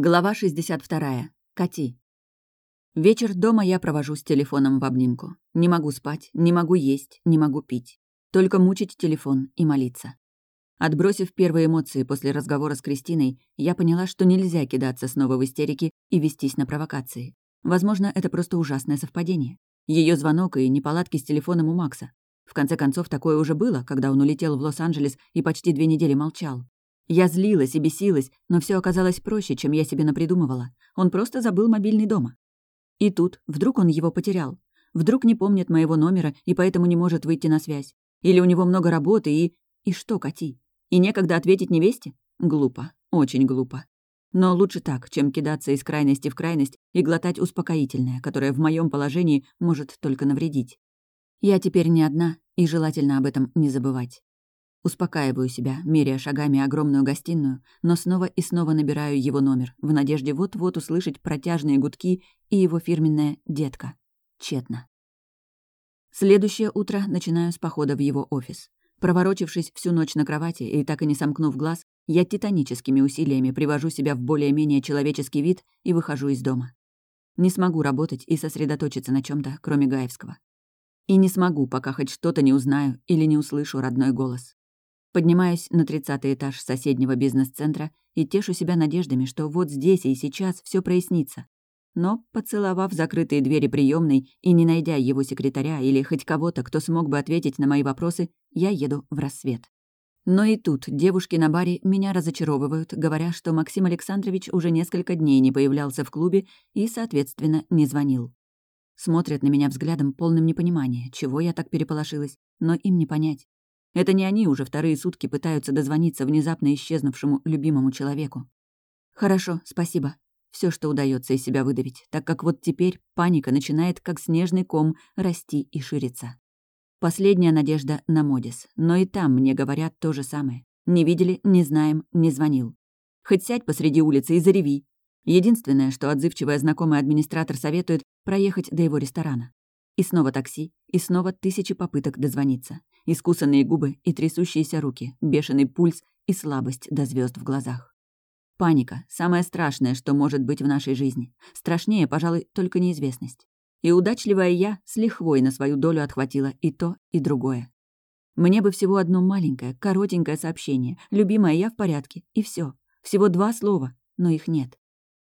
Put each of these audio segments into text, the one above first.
Глава 62. Кати. Вечер дома я провожу с телефоном в обнимку. Не могу спать, не могу есть, не могу пить. Только мучить телефон и молиться. Отбросив первые эмоции после разговора с Кристиной, я поняла, что нельзя кидаться снова в истерике и вестись на провокации. Возможно, это просто ужасное совпадение. Ее звонок и неполадки с телефоном у Макса. В конце концов, такое уже было, когда он улетел в Лос-Анджелес и почти две недели молчал. Я злилась и бесилась, но все оказалось проще, чем я себе напридумывала. Он просто забыл мобильный дома. И тут вдруг он его потерял. Вдруг не помнит моего номера и поэтому не может выйти на связь. Или у него много работы и... И что, Кати? И некогда ответить невесте? Глупо. Очень глупо. Но лучше так, чем кидаться из крайности в крайность и глотать успокоительное, которое в моем положении может только навредить. Я теперь не одна, и желательно об этом не забывать. Успокаиваю себя, меряя шагами огромную гостиную, но снова и снова набираю его номер, в надежде вот-вот услышать протяжные гудки и его фирменное «детка». Тщетно. Следующее утро начинаю с похода в его офис. Проворочившись всю ночь на кровати и так и не сомкнув глаз, я титаническими усилиями привожу себя в более-менее человеческий вид и выхожу из дома. Не смогу работать и сосредоточиться на чем то кроме Гаевского. И не смогу, пока хоть что-то не узнаю или не услышу родной голос. Поднимаюсь на тридцатый этаж соседнего бизнес-центра и тешу себя надеждами, что вот здесь и сейчас все прояснится. Но, поцеловав закрытые двери приемной и не найдя его секретаря или хоть кого-то, кто смог бы ответить на мои вопросы, я еду в рассвет. Но и тут девушки на баре меня разочаровывают, говоря, что Максим Александрович уже несколько дней не появлялся в клубе и, соответственно, не звонил. Смотрят на меня взглядом полным непонимания, чего я так переполошилась, но им не понять. Это не они уже вторые сутки пытаются дозвониться внезапно исчезнувшему любимому человеку. Хорошо, спасибо. Все, что удается из себя выдавить, так как вот теперь паника начинает, как снежный ком, расти и шириться. Последняя надежда на Модис, но и там мне говорят то же самое. Не видели, не знаем, не звонил. Хоть сядь посреди улицы и зареви. Единственное, что отзывчивая знакомый администратор советует, проехать до его ресторана. И снова такси, и снова тысячи попыток дозвониться. Искусанные губы и трясущиеся руки, бешеный пульс и слабость до звезд в глазах. Паника — самое страшное, что может быть в нашей жизни. Страшнее, пожалуй, только неизвестность. И удачливая я с лихвой на свою долю отхватила и то, и другое. Мне бы всего одно маленькое, коротенькое сообщение. «Любимая, я в порядке». И все. Всего два слова, но их нет.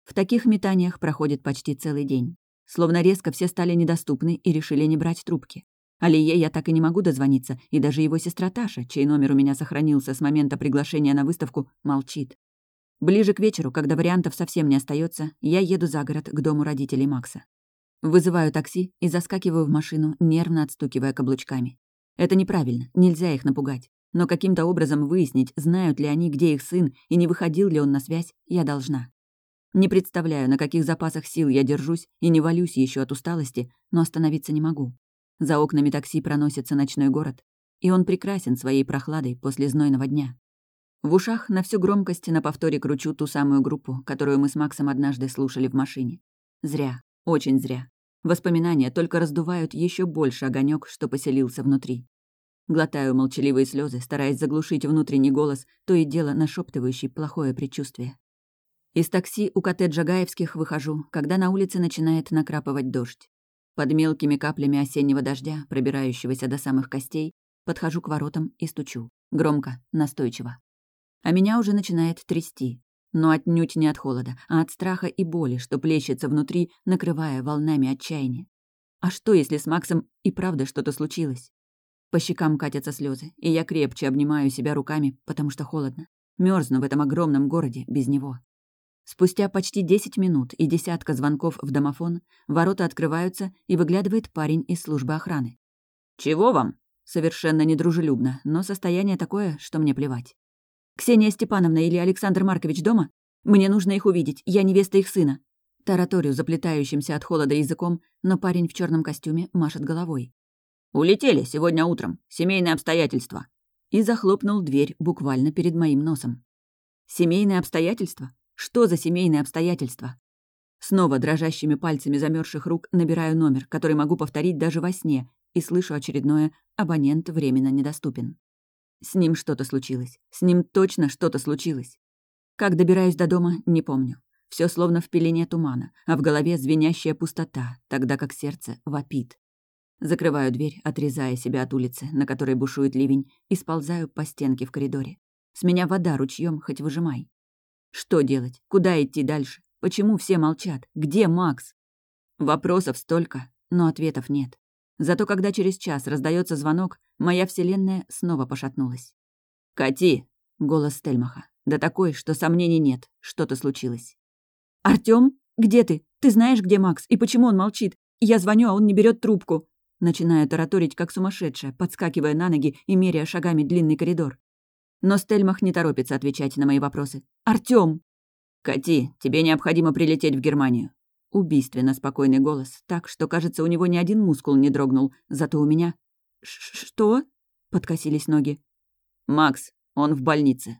В таких метаниях проходит почти целый день. Словно резко все стали недоступны и решили не брать трубки. Алие я так и не могу дозвониться, и даже его сестра Таша, чей номер у меня сохранился с момента приглашения на выставку, молчит. Ближе к вечеру, когда вариантов совсем не остается, я еду за город к дому родителей Макса. Вызываю такси и заскакиваю в машину, нервно отстукивая каблучками. Это неправильно, нельзя их напугать. Но каким-то образом выяснить, знают ли они, где их сын, и не выходил ли он на связь, я должна. Не представляю, на каких запасах сил я держусь и не валюсь еще от усталости, но остановиться не могу. За окнами такси проносится ночной город, и он прекрасен своей прохладой после знойного дня. В ушах на всю громкость на повторе кручу ту самую группу, которую мы с Максом однажды слушали в машине. Зря, очень зря. Воспоминания только раздувают еще больше огонек, что поселился внутри. Глотаю молчаливые слезы, стараясь заглушить внутренний голос, то и дело нашептывающий плохое предчувствие. Из такси у коттеджа Гаевских выхожу, когда на улице начинает накрапывать дождь. Под мелкими каплями осеннего дождя, пробирающегося до самых костей, подхожу к воротам и стучу. Громко, настойчиво. А меня уже начинает трясти. Но отнюдь не от холода, а от страха и боли, что плещется внутри, накрывая волнами отчаяния. А что, если с Максом и правда что-то случилось? По щекам катятся слезы, и я крепче обнимаю себя руками, потому что холодно. Мерзну в этом огромном городе без него. Спустя почти 10 минут и десятка звонков в домофон, ворота открываются, и выглядывает парень из службы охраны. «Чего вам?» Совершенно недружелюбно, но состояние такое, что мне плевать. «Ксения Степановна или Александр Маркович дома? Мне нужно их увидеть, я невеста их сына». Тараторию заплетающимся от холода языком, но парень в черном костюме машет головой. «Улетели сегодня утром. Семейные обстоятельства». И захлопнул дверь буквально перед моим носом. «Семейные обстоятельства? Что за семейные обстоятельства? Снова дрожащими пальцами замерзших рук набираю номер, который могу повторить даже во сне, и слышу очередное «абонент временно недоступен». С ним что-то случилось. С ним точно что-то случилось. Как добираюсь до дома, не помню. Все словно в пелене тумана, а в голове звенящая пустота, тогда как сердце вопит. Закрываю дверь, отрезая себя от улицы, на которой бушует ливень, и сползаю по стенке в коридоре. С меня вода ручьем, хоть выжимай. Что делать? Куда идти дальше? Почему все молчат? Где Макс? Вопросов столько, но ответов нет. Зато когда через час раздается звонок, моя вселенная снова пошатнулась. «Кати!» — голос Стельмаха. Да такой, что сомнений нет, что-то случилось. «Артём, где ты? Ты знаешь, где Макс? И почему он молчит? Я звоню, а он не берет трубку!» Начинаю тараторить, как сумасшедшая, подскакивая на ноги и меряя шагами длинный коридор. Но Стельмах не торопится отвечать на мои вопросы. «Артём!» «Кати, тебе необходимо прилететь в Германию». Убийственно спокойный голос, так, что, кажется, у него ни один мускул не дрогнул, зато у меня... «Что?» — подкосились ноги. «Макс, он в больнице.